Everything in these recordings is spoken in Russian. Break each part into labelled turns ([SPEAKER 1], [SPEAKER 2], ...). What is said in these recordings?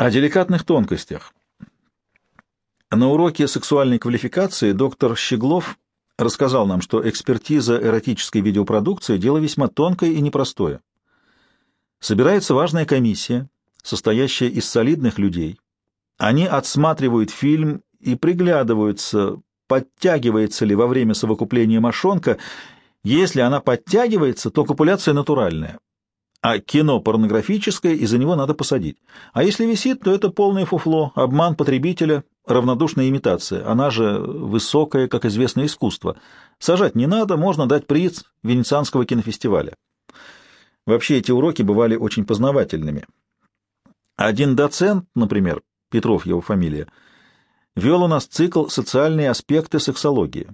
[SPEAKER 1] О деликатных тонкостях. На уроке сексуальной квалификации доктор Щеглов рассказал нам, что экспертиза эротической видеопродукции — дело весьма тонкое и непростое. Собирается важная комиссия, состоящая из солидных людей. Они отсматривают фильм и приглядываются, подтягивается ли во время совокупления мошонка. Если она подтягивается, то копуляция натуральная. А кино порнографическое, и за него надо посадить. А если висит, то это полное фуфло, обман потребителя, равнодушная имитация. Она же высокая, как известно, искусство. Сажать не надо, можно дать приз Венецианского кинофестиваля. Вообще эти уроки бывали очень познавательными. Один доцент, например, Петров его фамилия, вел у нас цикл «Социальные аспекты сексологии».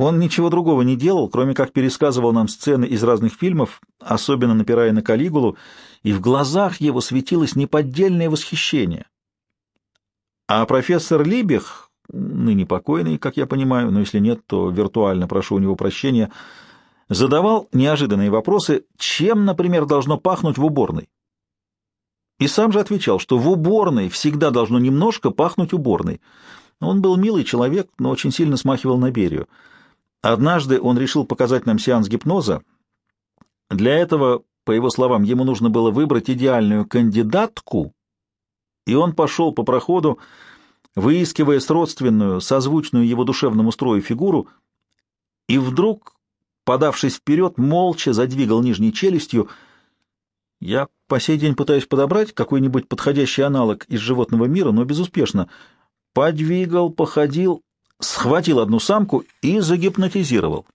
[SPEAKER 1] Он ничего другого не делал, кроме как пересказывал нам сцены из разных фильмов, особенно напирая на Калигулу, и в глазах его светилось неподдельное восхищение. А профессор Либих, ныне покойный, как я понимаю, но если нет, то виртуально прошу у него прощения, задавал неожиданные вопросы, чем, например, должно пахнуть в уборной. И сам же отвечал, что в уборной всегда должно немножко пахнуть уборной. Он был милый человек, но очень сильно смахивал на Берию. Однажды он решил показать нам сеанс гипноза. Для этого, по его словам, ему нужно было выбрать идеальную кандидатку, и он пошел по проходу, выискивая сродственную, созвучную его душевному строю фигуру, и вдруг, подавшись вперед, молча задвигал нижней челюстью. Я по сей день пытаюсь подобрать какой-нибудь подходящий аналог из животного мира, но безуспешно. Подвигал, походил, схватил одну самку и загипнотизировал.